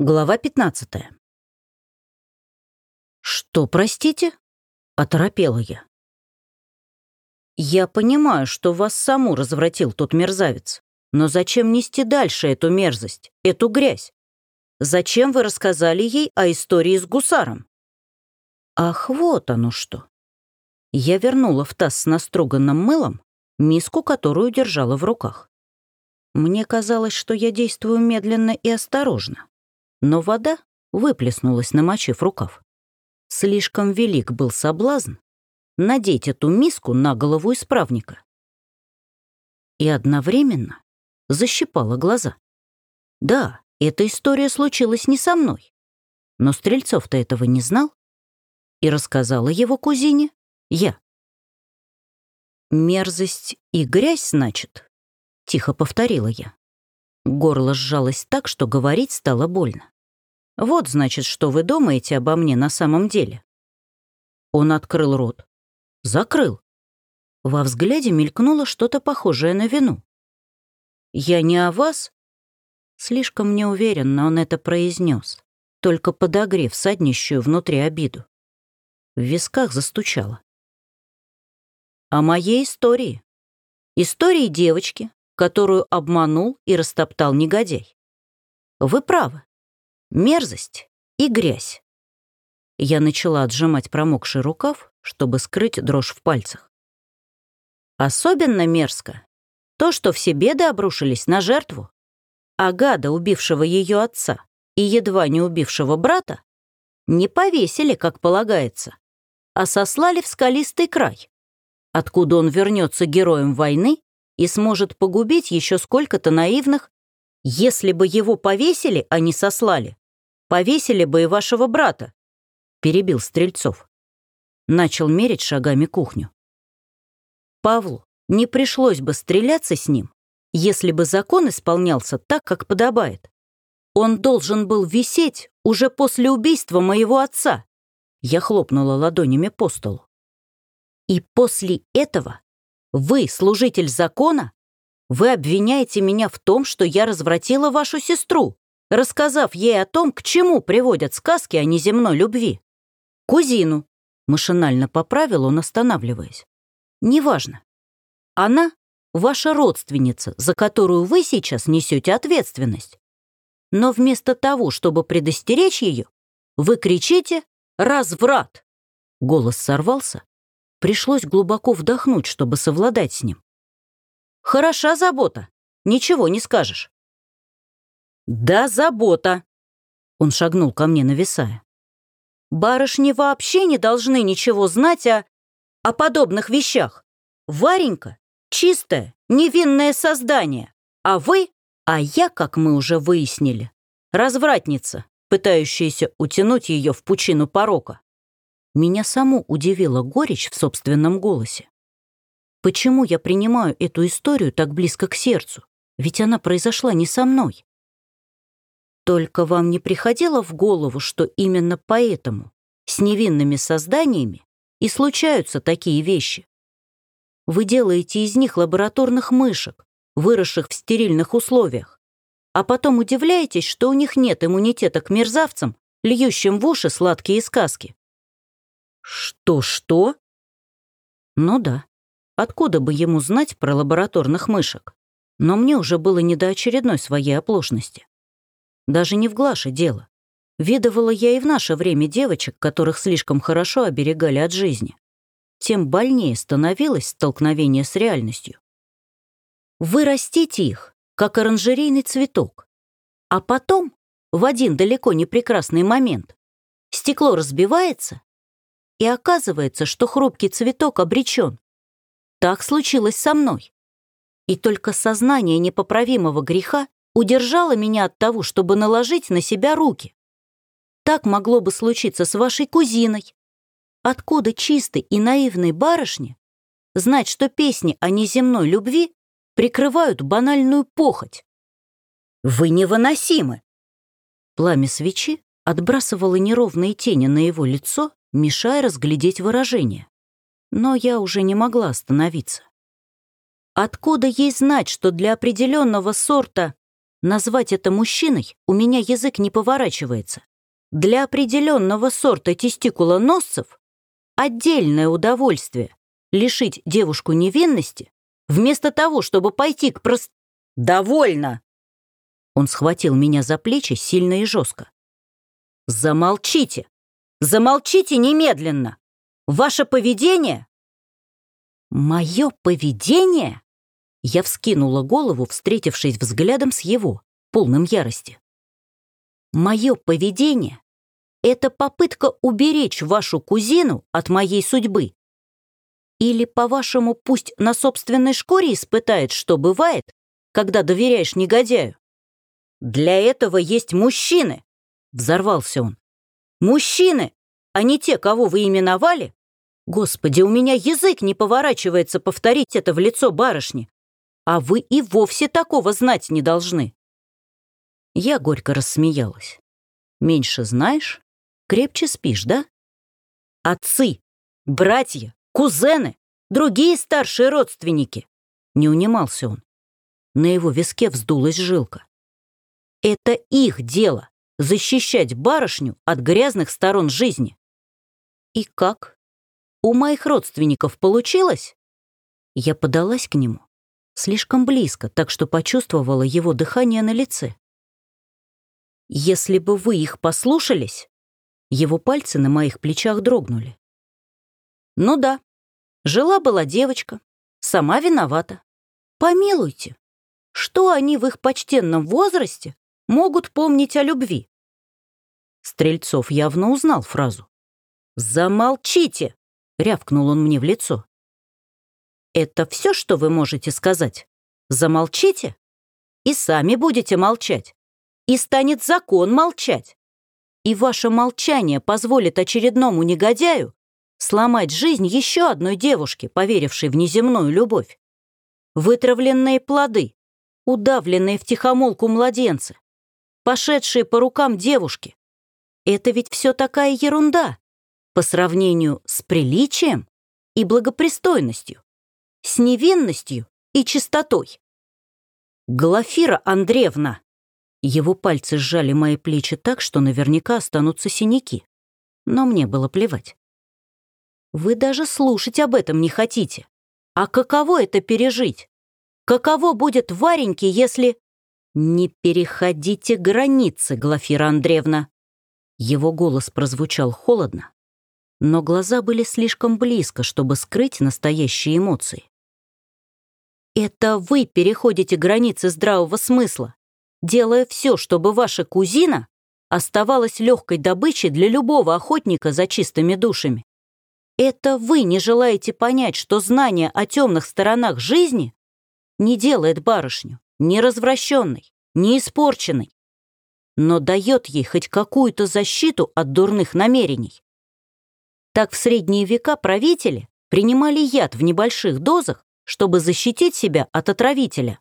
Глава 15. «Что, простите?» — оторопела я. «Я понимаю, что вас саму развратил тот мерзавец, но зачем нести дальше эту мерзость, эту грязь? Зачем вы рассказали ей о истории с гусаром?» «Ах, вот оно что!» Я вернула в таз с наструганным мылом миску, которую держала в руках. Мне казалось, что я действую медленно и осторожно но вода выплеснулась, намочив рукав. Слишком велик был соблазн надеть эту миску на голову исправника. И одновременно защипала глаза. Да, эта история случилась не со мной, но Стрельцов-то этого не знал и рассказала его кузине я. «Мерзость и грязь, значит?» — тихо повторила я. Горло сжалось так, что говорить стало больно. «Вот, значит, что вы думаете обо мне на самом деле». Он открыл рот. Закрыл. Во взгляде мелькнуло что-то похожее на вину. «Я не о вас?» Слишком неуверенно он это произнес, только подогрев саднищую внутри обиду. В висках застучало. «О моей истории. Истории девочки, которую обманул и растоптал негодяй. Вы правы. Мерзость и грязь. Я начала отжимать промокший рукав, чтобы скрыть дрожь в пальцах. Особенно мерзко то, что все беды обрушились на жертву, а гада, убившего ее отца и едва не убившего брата, не повесили, как полагается, а сослали в скалистый край, откуда он вернется героем войны и сможет погубить еще сколько-то наивных, если бы его повесили, а не сослали. Повесили бы и вашего брата, перебил Стрельцов. Начал мерить шагами кухню. Павлу не пришлось бы стреляться с ним, если бы закон исполнялся так, как подобает. Он должен был висеть уже после убийства моего отца. Я хлопнула ладонями по столу. И после этого вы, служитель закона, вы обвиняете меня в том, что я развратила вашу сестру, рассказав ей о том, к чему приводят сказки о неземной любви. Кузину, машинально поправил он, останавливаясь. Неважно. Она ваша родственница, за которую вы сейчас несете ответственность. Но вместо того, чтобы предостеречь ее, вы кричите «Разврат!» Голос сорвался, Пришлось глубоко вдохнуть, чтобы совладать с ним. «Хороша забота, ничего не скажешь». «Да, забота!» Он шагнул ко мне, нависая. «Барышни вообще не должны ничего знать о... о подобных вещах. Варенька — чистое, невинное создание, а вы, а я, как мы уже выяснили, развратница, пытающаяся утянуть ее в пучину порока. Меня саму удивила горечь в собственном голосе. Почему я принимаю эту историю так близко к сердцу? Ведь она произошла не со мной. Только вам не приходило в голову, что именно поэтому с невинными созданиями и случаются такие вещи? Вы делаете из них лабораторных мышек, выросших в стерильных условиях, а потом удивляетесь, что у них нет иммунитета к мерзавцам, льющим в уши сладкие сказки. Что-что? Ну да. Откуда бы ему знать про лабораторных мышек? Но мне уже было не до очередной своей оплошности. Даже не в Глаше дело. Видывала я и в наше время девочек, которых слишком хорошо оберегали от жизни. Тем больнее становилось столкновение с реальностью. Вы растите их, как оранжерейный цветок. А потом, в один далеко не прекрасный момент, стекло разбивается, и оказывается, что хрупкий цветок обречен. Так случилось со мной. И только сознание непоправимого греха удержало меня от того, чтобы наложить на себя руки. Так могло бы случиться с вашей кузиной. Откуда чистой и наивной барышне знать, что песни о неземной любви прикрывают банальную похоть? Вы невыносимы. Пламя свечи отбрасывало неровные тени на его лицо, мешая разглядеть выражение. Но я уже не могла остановиться. Откуда ей знать, что для определенного сорта Назвать это мужчиной у меня язык не поворачивается. Для определенного сорта тестикулоносцев отдельное удовольствие лишить девушку невинности, вместо того, чтобы пойти к прост... «Довольно!» Он схватил меня за плечи сильно и жестко. «Замолчите! Замолчите немедленно! Ваше поведение...» «Мое поведение?» Я вскинула голову, встретившись взглядом с его, полным ярости. «Мое поведение — это попытка уберечь вашу кузину от моей судьбы. Или, по-вашему, пусть на собственной шкуре испытает, что бывает, когда доверяешь негодяю? Для этого есть мужчины!» — взорвался он. «Мужчины, а не те, кого вы именовали? Господи, у меня язык не поворачивается повторить это в лицо барышни а вы и вовсе такого знать не должны». Я горько рассмеялась. «Меньше знаешь, крепче спишь, да? Отцы, братья, кузены, другие старшие родственники!» Не унимался он. На его виске вздулась жилка. «Это их дело — защищать барышню от грязных сторон жизни». «И как? У моих родственников получилось?» Я подалась к нему, слишком близко, так что почувствовала его дыхание на лице. «Если бы вы их послушались...» Его пальцы на моих плечах дрогнули. «Ну да, жила-была девочка, сама виновата. Помилуйте, что они в их почтенном возрасте могут помнить о любви?» Стрельцов явно узнал фразу. «Замолчите!» — рявкнул он мне в лицо. Это все, что вы можете сказать? Замолчите? И сами будете молчать. И станет закон молчать. И ваше молчание позволит очередному негодяю сломать жизнь еще одной девушке, поверившей в неземную любовь. Вытравленные плоды, удавленные в тихомолку младенцы, пошедшие по рукам девушки. Это ведь все такая ерунда по сравнению с приличием и благопристойностью с невинностью и чистотой. Глафира Андреевна. Его пальцы сжали мои плечи так, что наверняка останутся синяки. Но мне было плевать. Вы даже слушать об этом не хотите. А каково это пережить? Каково будет Вареньке, если... Не переходите границы, Глафира Андреевна. Его голос прозвучал холодно, но глаза были слишком близко, чтобы скрыть настоящие эмоции. Это вы переходите границы здравого смысла, делая все, чтобы ваша кузина оставалась легкой добычей для любого охотника за чистыми душами. Это вы не желаете понять, что знание о темных сторонах жизни не делает барышню ни развращенной, ни испорченной, но дает ей хоть какую-то защиту от дурных намерений. Так в средние века правители принимали яд в небольших дозах, чтобы защитить себя от отравителя.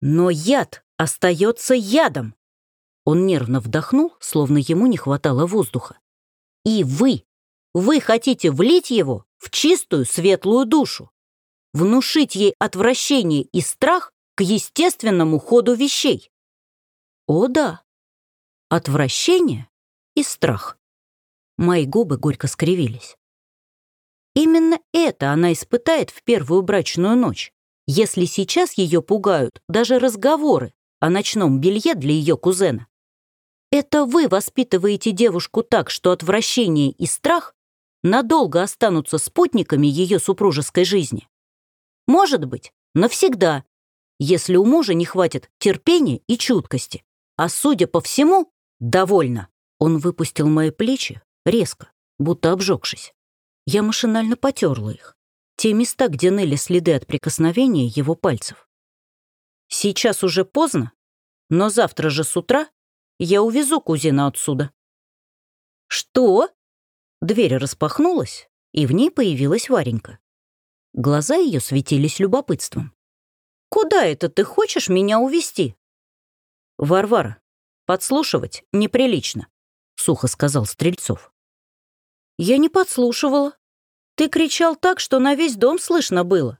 Но яд остается ядом. Он нервно вдохнул, словно ему не хватало воздуха. И вы, вы хотите влить его в чистую светлую душу, внушить ей отвращение и страх к естественному ходу вещей. О да, отвращение и страх. Мои губы горько скривились. Именно это она испытает в первую брачную ночь, если сейчас ее пугают даже разговоры о ночном белье для ее кузена. Это вы воспитываете девушку так, что отвращение и страх надолго останутся спутниками ее супружеской жизни. Может быть, навсегда, если у мужа не хватит терпения и чуткости. А судя по всему, довольно. Он выпустил мои плечи резко, будто обжегшись. Я машинально потерла их. Те места, где ныли следы от прикосновения его пальцев. Сейчас уже поздно, но завтра же с утра я увезу кузина отсюда. Что? Дверь распахнулась, и в ней появилась Варенька. Глаза ее светились любопытством. «Куда это ты хочешь меня увести? «Варвара, подслушивать неприлично», — сухо сказал Стрельцов. «Я не подслушивала. Ты кричал так, что на весь дом слышно было.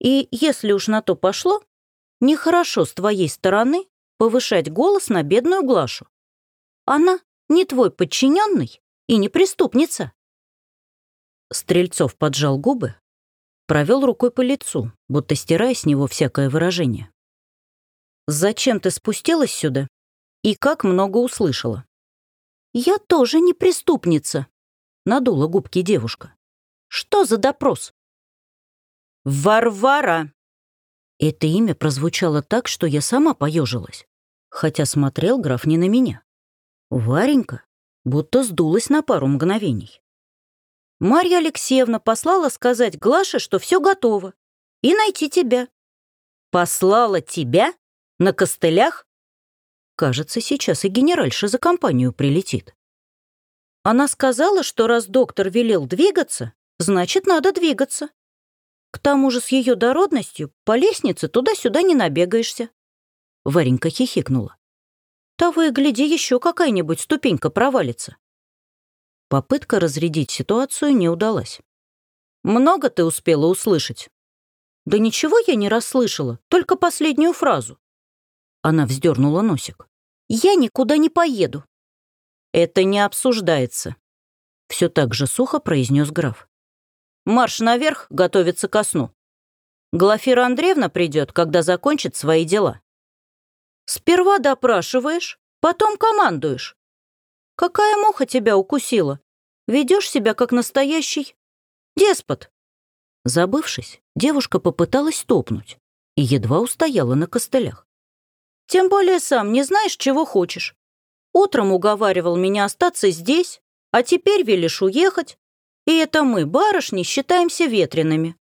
И если уж на то пошло, Нехорошо с твоей стороны повышать голос на бедную Глашу. Она не твой подчиненный и не преступница. Стрельцов поджал губы, провел рукой по лицу, будто стирая с него всякое выражение. «Зачем ты спустилась сюда? И как много услышала?» «Я тоже не преступница», — надула губки девушка. «Что за допрос?» «Варвара!» Это имя прозвучало так, что я сама поежилась, хотя смотрел граф не на меня. Варенька будто сдулась на пару мгновений. Марья Алексеевна послала сказать Глаше, что все готово, и найти тебя. Послала тебя? На костылях? Кажется, сейчас и генеральша за компанию прилетит. Она сказала, что раз доктор велел двигаться, значит, надо двигаться. К тому же с ее дородностью по лестнице туда-сюда не набегаешься. Варенька хихикнула. Того и гляди, еще какая-нибудь ступенька провалится. Попытка разрядить ситуацию не удалась. «Много ты успела услышать?» «Да ничего я не расслышала, только последнюю фразу». Она вздернула носик. «Я никуда не поеду». «Это не обсуждается», — все так же сухо произнес граф. «Марш наверх, готовится ко сну. Глафира Андреевна придет, когда закончит свои дела». «Сперва допрашиваешь, потом командуешь. Какая муха тебя укусила? Ведешь себя как настоящий деспот. Забывшись, девушка попыталась топнуть и едва устояла на костылях. Тем более сам не знаешь, чего хочешь. Утром уговаривал меня остаться здесь, а теперь велишь уехать. И это мы, барышни, считаемся ветреными.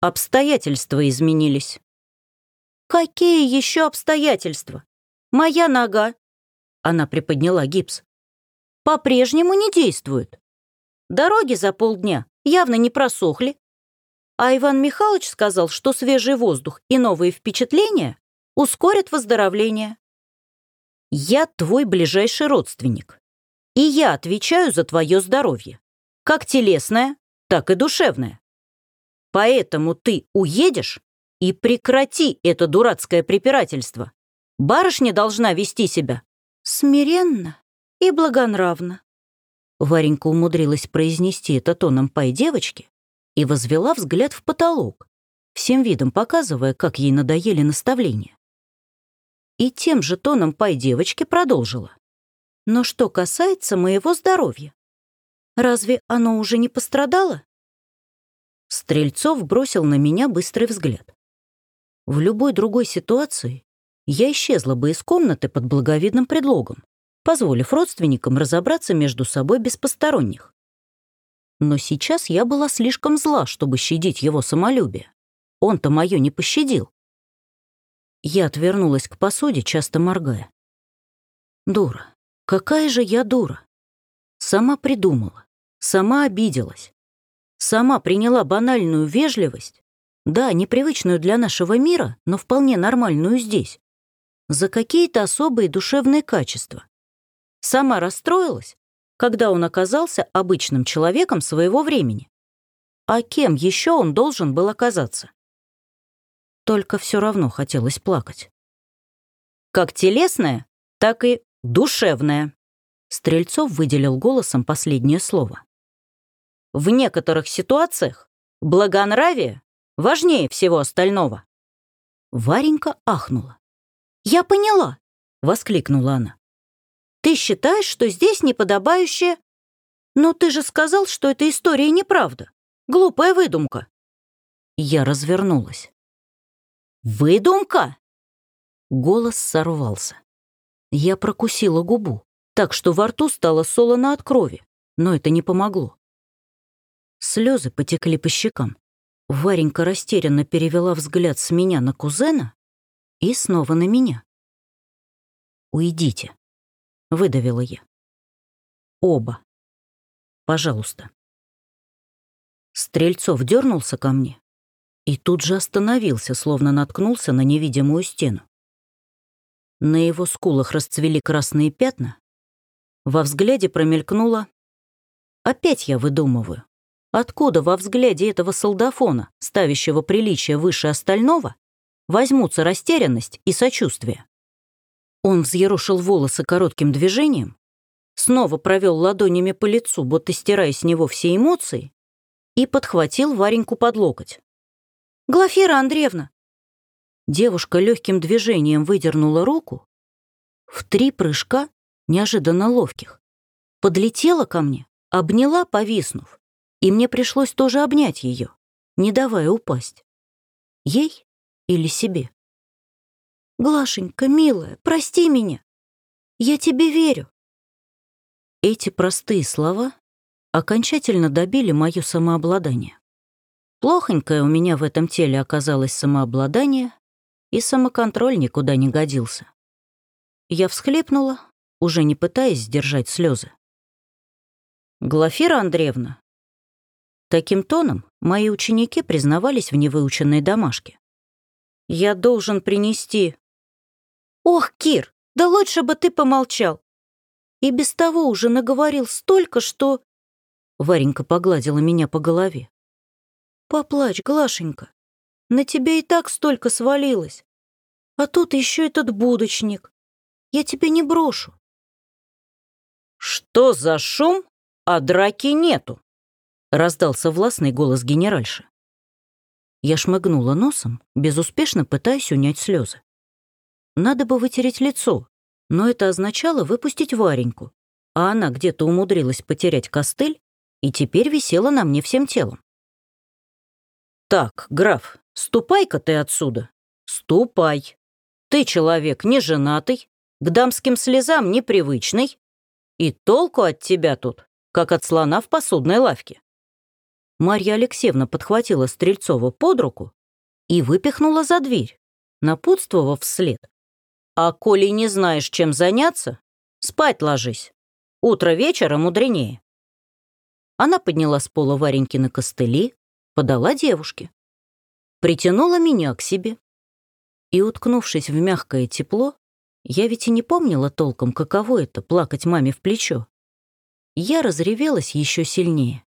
Обстоятельства изменились. Какие еще обстоятельства? Моя нога. Она приподняла гипс по-прежнему не действуют. Дороги за полдня явно не просохли. А Иван Михайлович сказал, что свежий воздух и новые впечатления ускорят выздоровление. Я твой ближайший родственник. И я отвечаю за твое здоровье. Как телесное, так и душевное. Поэтому ты уедешь и прекрати это дурацкое препирательство. Барышня должна вести себя смиренно и благонравна. Варенька умудрилась произнести это тоном пай девочки и возвела взгляд в потолок, всем видом показывая, как ей надоели наставления. И тем же тоном пай девочки продолжила. Но что касается моего здоровья, разве оно уже не пострадало? Стрельцов бросил на меня быстрый взгляд. В любой другой ситуации я исчезла бы из комнаты под благовидным предлогом позволив родственникам разобраться между собой без посторонних. Но сейчас я была слишком зла, чтобы щадить его самолюбие. Он-то мое не пощадил. Я отвернулась к посуде, часто моргая. Дура. Какая же я дура. Сама придумала, сама обиделась, сама приняла банальную вежливость, да, непривычную для нашего мира, но вполне нормальную здесь, за какие-то особые душевные качества. Сама расстроилась, когда он оказался обычным человеком своего времени. А кем еще он должен был оказаться? Только все равно хотелось плакать. Как телесное, так и душевное. Стрельцов выделил голосом последнее слово. В некоторых ситуациях благонравие важнее всего остального. Варенька ахнула. «Я поняла!» — воскликнула она. Ты считаешь, что здесь неподобающее? Но ты же сказал, что эта история неправда. Глупая выдумка. Я развернулась. «Выдумка?» Голос сорвался. Я прокусила губу, так что во рту стало солоно от крови, но это не помогло. Слезы потекли по щекам. Варенька растерянно перевела взгляд с меня на кузена и снова на меня. «Уйдите», выдавила я. Оба. Пожалуйста. Стрельцов дернулся ко мне и тут же остановился, словно наткнулся на невидимую стену. На его скулах расцвели красные пятна. Во взгляде промелькнуло... Опять я выдумываю. Откуда во взгляде этого солдафона, ставящего приличие выше остального, возьмутся растерянность и сочувствие. Он взъерошил волосы коротким движением, снова провел ладонями по лицу, будто стирая с него все эмоции, и подхватил Вареньку под локоть. «Глафира Андреевна!» Девушка легким движением выдернула руку, в три прыжка, неожиданно ловких, подлетела ко мне, обняла, повиснув, и мне пришлось тоже обнять ее, не давая упасть. Ей или себе? «Глашенька, милая, прости меня. Я тебе верю». Эти простые слова окончательно добили мое самообладание. Плохонькое у меня в этом теле оказалось самообладание, и самоконтроль никуда не годился. Я всхлипнула, уже не пытаясь сдержать слезы. «Глафира Андреевна». Таким тоном мои ученики признавались в невыученной домашке. «Я должен принести...» «Ох, Кир, да лучше бы ты помолчал. И без того уже наговорил столько, что...» Варенька погладила меня по голове. «Поплачь, Глашенька. На тебя и так столько свалилось. А тут еще этот будочник. Я тебя не брошу». «Что за шум, а драки нету?» раздался властный голос генеральши. Я шмыгнула носом, безуспешно пытаясь унять слезы. Надо бы вытереть лицо, но это означало выпустить Вареньку, а она где-то умудрилась потерять костыль и теперь висела на мне всем телом. «Так, граф, ступай-ка ты отсюда. Ступай. Ты человек не женатый, к дамским слезам непривычный, и толку от тебя тут, как от слона в посудной лавке». Марья Алексеевна подхватила Стрельцова под руку и выпихнула за дверь, напутствовав вслед. А коли не знаешь, чем заняться, спать ложись. Утро вечера мудренее. Она подняла с пола Вареньки на костыли, подала девушке. Притянула меня к себе. И, уткнувшись в мягкое тепло, я ведь и не помнила толком, каково это — плакать маме в плечо. Я разревелась еще сильнее.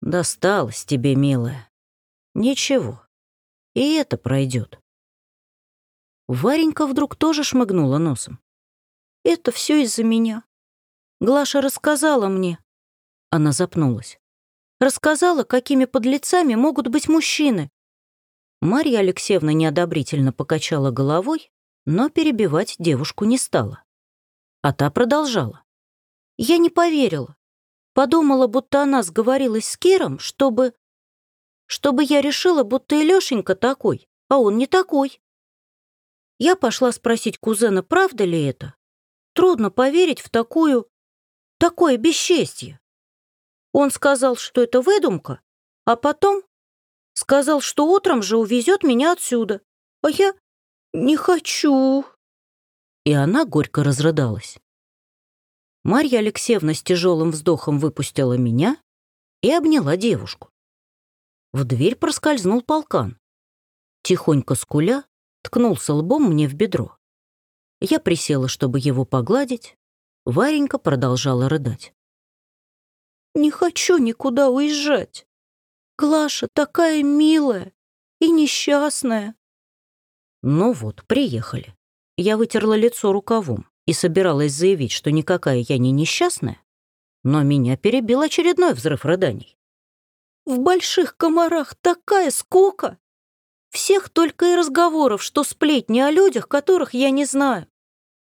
«Досталось тебе, милая. Ничего, и это пройдет. Варенька вдруг тоже шмыгнула носом. «Это все из-за меня. Глаша рассказала мне». Она запнулась. «Рассказала, какими подлецами могут быть мужчины». Марья Алексеевна неодобрительно покачала головой, но перебивать девушку не стала. А та продолжала. «Я не поверила. Подумала, будто она сговорилась с Киром, чтобы... Чтобы я решила, будто и Лёшенька такой, а он не такой. Я пошла спросить кузена, правда ли это. Трудно поверить в такую... такое бесчестье. Он сказал, что это выдумка, а потом сказал, что утром же увезет меня отсюда. А я не хочу. И она горько разрыдалась. Марья Алексеевна с тяжелым вздохом выпустила меня и обняла девушку. В дверь проскользнул полкан. Тихонько скуля, ткнулся лбом мне в бедро. Я присела, чтобы его погладить. Варенька продолжала рыдать. «Не хочу никуда уезжать. Глаша такая милая и несчастная». Ну вот, приехали. Я вытерла лицо рукавом и собиралась заявить, что никакая я не несчастная, но меня перебил очередной взрыв рыданий. «В больших комарах такая скука!» Всех только и разговоров, что сплетни о людях, которых я не знаю.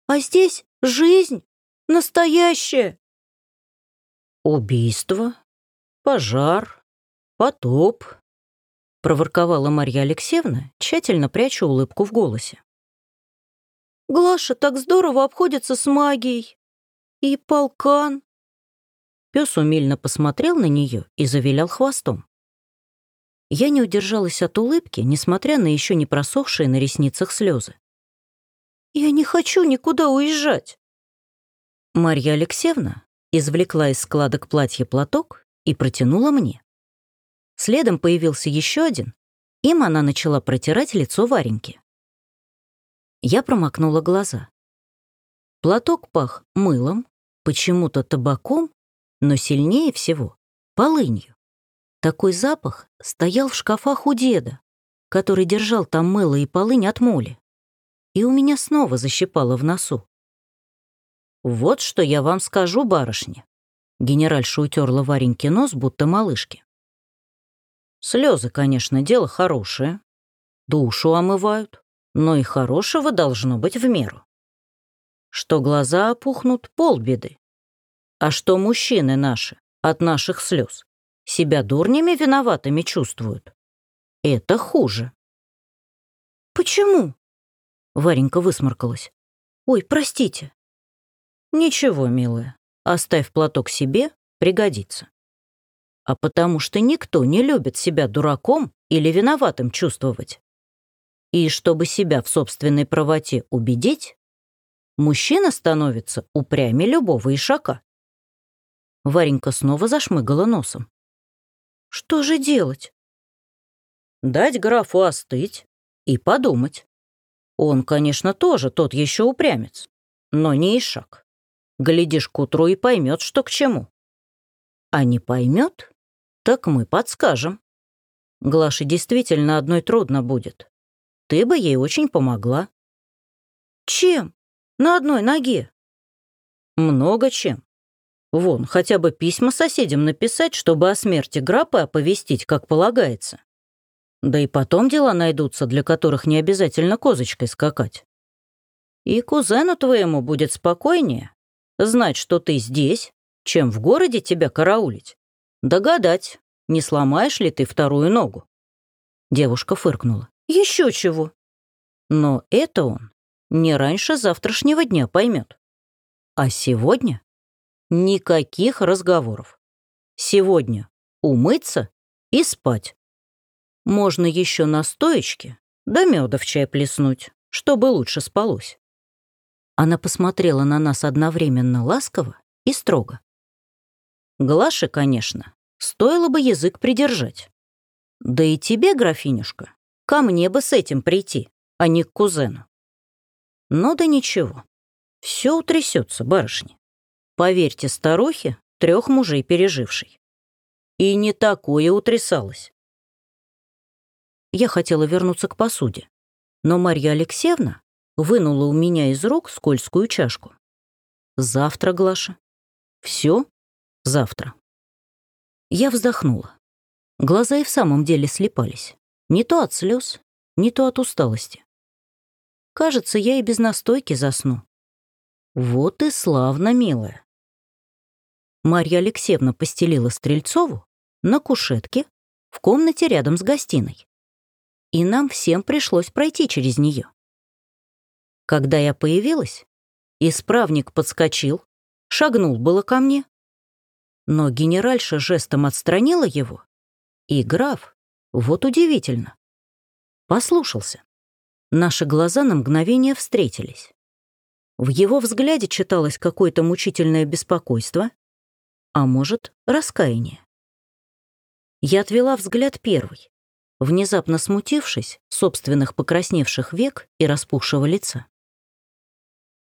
А здесь жизнь настоящая. Убийство, пожар, потоп, проворковала Марья Алексеевна, тщательно пряча улыбку в голосе. Глаша так здорово обходится с магией. И полкан. Пес умильно посмотрел на нее и завилял хвостом. Я не удержалась от улыбки, несмотря на еще не просохшие на ресницах слезы. «Я не хочу никуда уезжать!» Марья Алексеевна извлекла из складок платья платок и протянула мне. Следом появился еще один, им она начала протирать лицо Вареньки. Я промокнула глаза. Платок пах мылом, почему-то табаком, но сильнее всего — полынью. Такой запах стоял в шкафах у деда. который держал там мыло и полынь от моли. И у меня снова защипало в носу. «Вот что я вам скажу, барышня», — генеральша утерла Вареньке нос, будто малышки. «Слезы, конечно, дело хорошее. Душу омывают, но и хорошего должно быть в меру. Что глаза опухнут — полбеды. А что мужчины наши от наших слез себя дурнями виноватыми чувствуют, это хуже. «Почему?» — Варенька высморкалась. «Ой, простите». «Ничего, милая, оставь платок себе, пригодится. А потому что никто не любит себя дураком или виноватым чувствовать. И чтобы себя в собственной правоте убедить, мужчина становится упрямее любого ишака. Варенька снова зашмыгала носом. «Что же делать?» «Дать графу остыть и подумать. Он, конечно, тоже тот еще упрямец, но не ишак. Глядишь к утру и поймет, что к чему. А не поймет, так мы подскажем. Глаше действительно одной трудно будет. Ты бы ей очень помогла. Чем? На одной ноге? Много чем. Вон, хотя бы письма соседям написать, чтобы о смерти Грапы оповестить, как полагается. Да и потом дела найдутся, для которых не обязательно козочкой скакать. И кузену твоему будет спокойнее знать, что ты здесь, чем в городе тебя караулить. Догадать, не сломаешь ли ты вторую ногу. Девушка фыркнула. Еще чего. Но это он не раньше завтрашнего дня поймет. А сегодня никаких разговоров. Сегодня умыться и спать. Можно еще на стоечке да меда в чай плеснуть, чтобы лучше спалось. Она посмотрела на нас одновременно ласково и строго. Глаше, конечно, стоило бы язык придержать. Да и тебе, графинюшка, ко мне бы с этим прийти, а не к кузену. Но да ничего, все утрясется, барышни. Поверьте старухе, трех мужей пережившей. И не такое утрясалось. Я хотела вернуться к посуде, но Марья Алексеевна вынула у меня из рук скользкую чашку. Завтра, Глаша. Все завтра. Я вздохнула. Глаза и в самом деле слепались. Не то от слез, не то от усталости. Кажется, я и без настойки засну. Вот и славно, милая. Марья Алексеевна постелила Стрельцову на кушетке в комнате рядом с гостиной и нам всем пришлось пройти через нее. Когда я появилась, исправник подскочил, шагнул было ко мне, но генеральша жестом отстранила его, и граф, вот удивительно, послушался. Наши глаза на мгновение встретились. В его взгляде читалось какое-то мучительное беспокойство, а может, раскаяние. Я отвела взгляд первый, внезапно смутившись собственных покрасневших век и распухшего лица.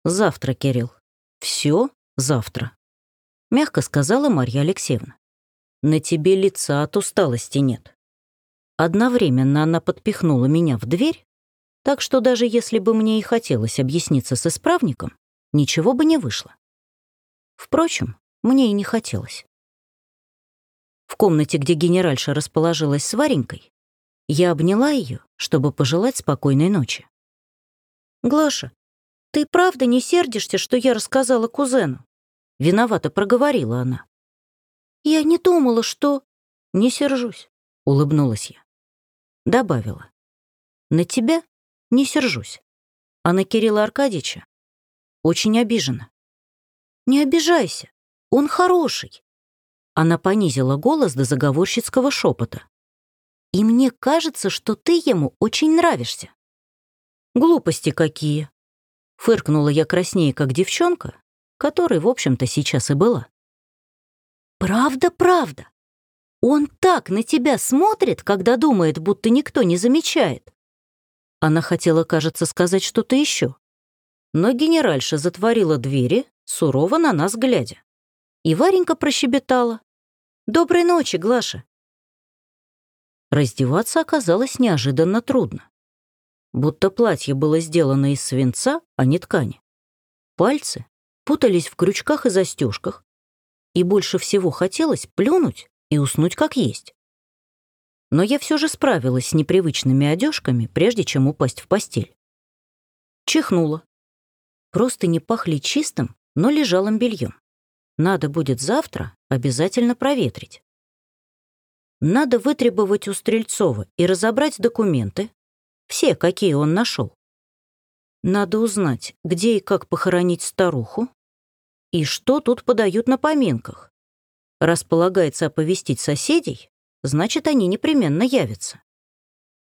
«Завтра, Кирилл. Все завтра», — мягко сказала Марья Алексеевна. «На тебе лица от усталости нет». Одновременно она подпихнула меня в дверь, так что даже если бы мне и хотелось объясниться с исправником, ничего бы не вышло. Впрочем, мне и не хотелось. В комнате, где генеральша расположилась с Варенькой, я обняла ее, чтобы пожелать спокойной ночи. «Глаша, ты правда не сердишься, что я рассказала кузену?» Виновато проговорила она. «Я не думала, что...» «Не сержусь», — улыбнулась я. Добавила. «На тебя не сержусь, а на Кирилла Аркадьевича очень обижена». «Не обижайся, он хороший». Она понизила голос до заговорщицкого шепота. И мне кажется, что ты ему очень нравишься». «Глупости какие!» Фыркнула я краснее, как девчонка, которой, в общем-то, сейчас и была. «Правда, правда. Он так на тебя смотрит, когда думает, будто никто не замечает». Она хотела, кажется, сказать что-то еще. Но генеральша затворила двери, сурово на нас глядя. И Варенька прощебетала. «Доброй ночи, Глаша. Раздеваться оказалось неожиданно трудно. Будто платье было сделано из свинца, а не ткани. Пальцы путались в крючках и застежках, и больше всего хотелось плюнуть и уснуть как есть. Но я все же справилась с непривычными одежками, прежде чем упасть в постель. Чихнула. Просто не пахли чистым, но лежалым бельем. Надо будет завтра обязательно проветрить. Надо вытребовать у Стрельцова и разобрать документы, все, какие он нашел. Надо узнать, где и как похоронить старуху, и что тут подают на поминках. Располагается оповестить соседей, значит, они непременно явятся.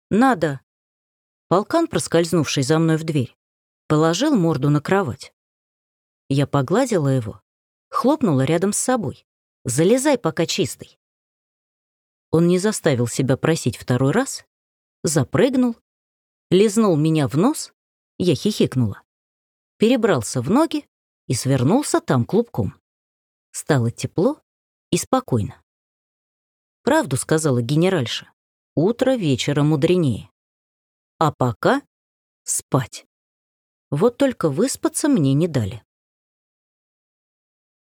Надо. Полкан, проскользнувший за мной в дверь, положил морду на кровать. Я погладила его, хлопнула рядом с собой. «Залезай, пока чистый». Он не заставил себя просить второй раз, запрыгнул, лизнул меня в нос, я хихикнула, перебрался в ноги и свернулся там клубком. Стало тепло и спокойно. Правду сказала генеральша. Утро вечера мудренее. А пока спать. Вот только выспаться мне не дали.